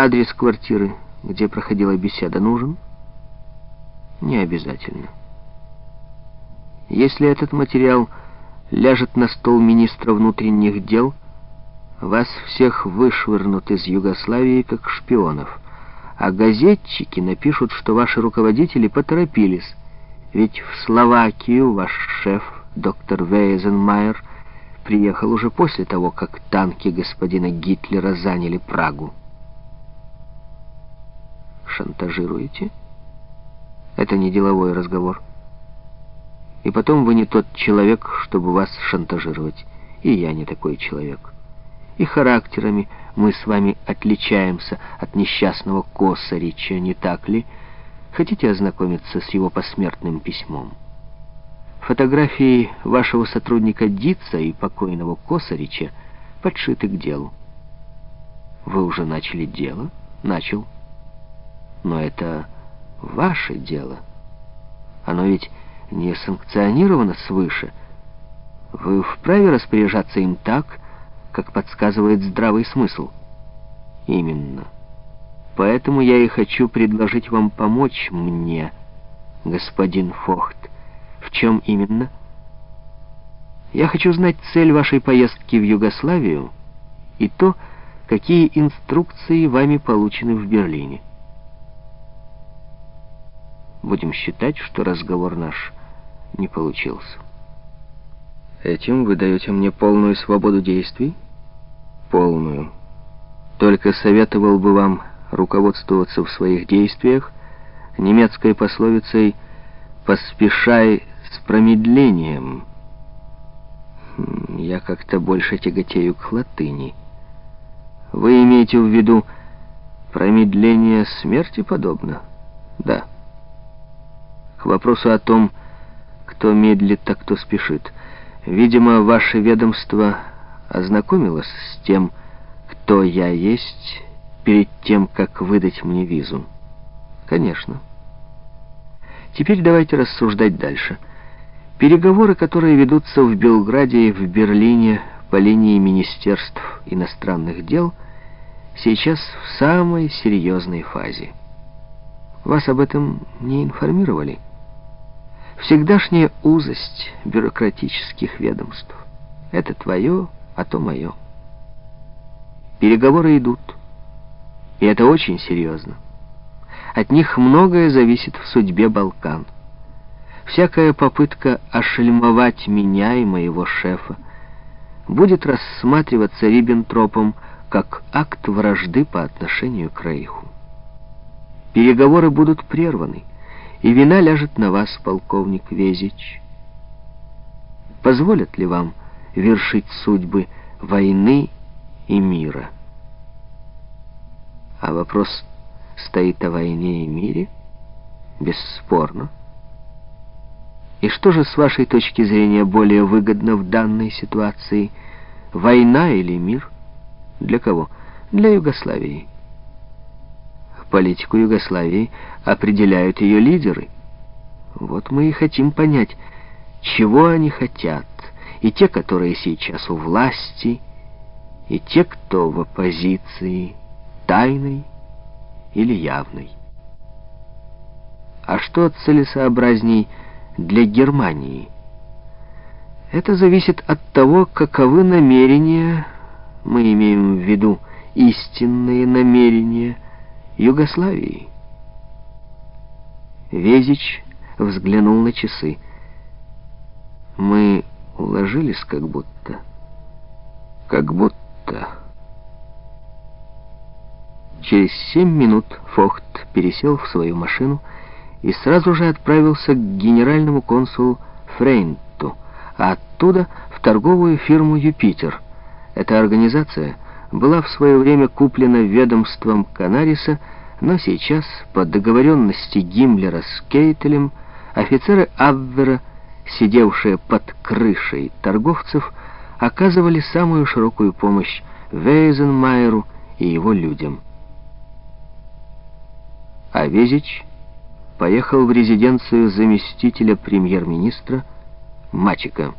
Адрес квартиры, где проходила беседа, нужен? Не обязательно. Если этот материал ляжет на стол министра внутренних дел, вас всех вышвырнут из Югославии как шпионов, а газетчики напишут, что ваши руководители поторопились, ведь в Словакию ваш шеф, доктор Вейзенмайер, приехал уже после того, как танки господина Гитлера заняли Прагу. Шантажируете? Это не деловой разговор. И потом вы не тот человек, чтобы вас шантажировать. И я не такой человек. И характерами мы с вами отличаемся от несчастного Косарича, не так ли? Хотите ознакомиться с его посмертным письмом? Фотографии вашего сотрудника Дица и покойного Косарича подшиты к делу. Вы уже начали дело? Начал. Но это ваше дело. Оно ведь не санкционировано свыше. Вы вправе распоряжаться им так, как подсказывает здравый смысл. Именно. Поэтому я и хочу предложить вам помочь мне, господин Фохт. В чем именно? Я хочу знать цель вашей поездки в Югославию и то, какие инструкции вами получены в Берлине. Будем считать, что разговор наш не получился. Этим вы даете мне полную свободу действий? Полную. Только советовал бы вам руководствоваться в своих действиях немецкой пословицей «поспешай с промедлением». Хм, я как-то больше тяготею к латыни. Вы имеете в виду промедление смерти подобно? Да. К вопросу о том, кто медлит, а кто спешит. Видимо, ваше ведомство ознакомилось с тем, кто я есть, перед тем, как выдать мне визу. Конечно. Теперь давайте рассуждать дальше. Переговоры, которые ведутся в Белграде и в Берлине по линии Министерств иностранных дел, сейчас в самой серьезной фазе. Вас об этом не информировали? Всегдашняя узость бюрократических ведомств. Это твое, а то мое. Переговоры идут. И это очень серьезно. От них многое зависит в судьбе Балкан. Всякая попытка ошельмовать меня и моего шефа будет рассматриваться Риббентропом как акт вражды по отношению к Рейху. Переговоры будут прерваны и вина ляжет на вас, полковник Везич. Позволят ли вам вершить судьбы войны и мира? А вопрос стоит о войне и мире? Бесспорно. И что же с вашей точки зрения более выгодно в данной ситуации? Война или мир? Для кого? Для Югославии. Политику Югославии определяют ее лидеры. Вот мы и хотим понять, чего они хотят, и те, которые сейчас у власти, и те, кто в оппозиции, тайной или явной. А что целесообразней для Германии? Это зависит от того, каковы намерения, мы имеем в виду истинные намерения, Югославии. Везич взглянул на часы. Мы уложились как будто. Как будто. Через семь минут Фохт пересел в свою машину и сразу же отправился к генеральному консулу Фрейнту, а оттуда в торговую фирму «Юпитер». Эта организация — была в свое время куплена ведомством Канариса, но сейчас, по договоренности Гиммлера с Кейтелем, офицеры Абвера, сидевшие под крышей торговцев, оказывали самую широкую помощь Вейзенмайеру и его людям. А Везич поехал в резиденцию заместителя премьер-министра Мачика.